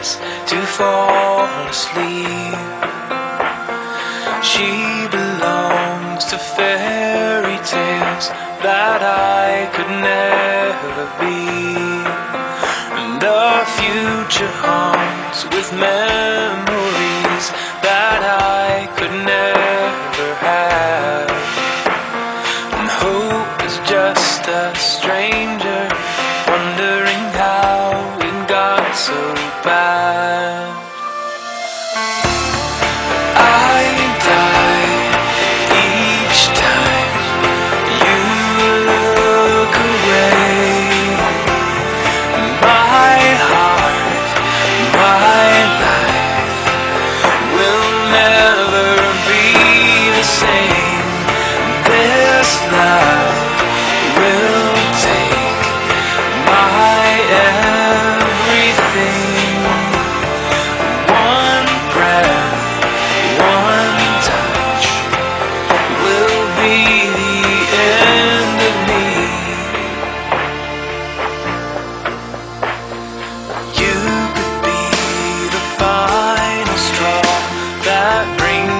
chance to fall asleep. She belongs to fairy tales that I could never be. And the future haunts with memories. so bad.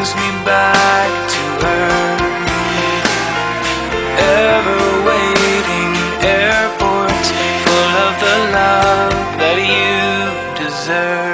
brings me back to her. Ever waiting airports full of the love that you deserve.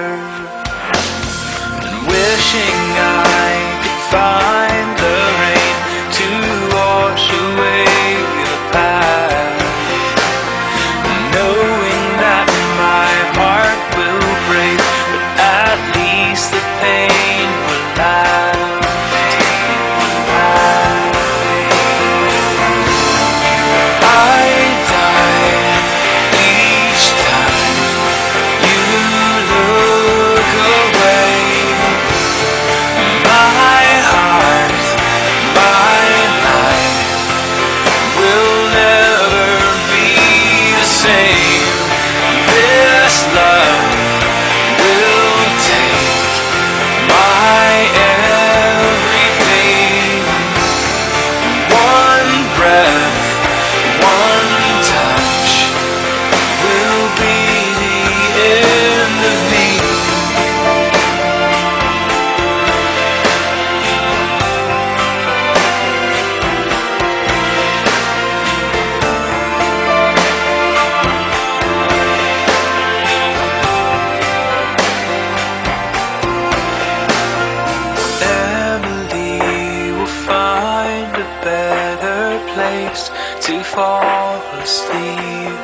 place to fall asleep.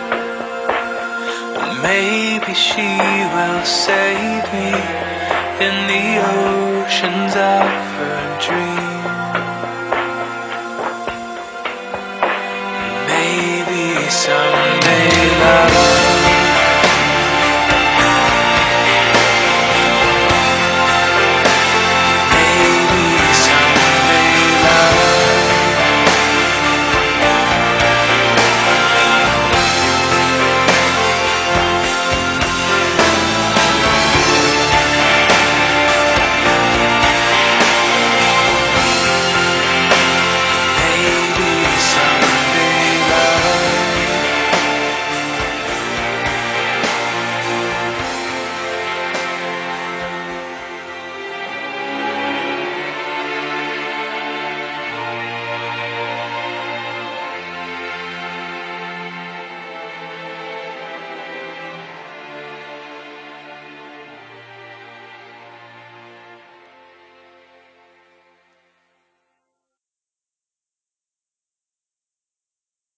Maybe she will save me in the oceans of her dream. Maybe some.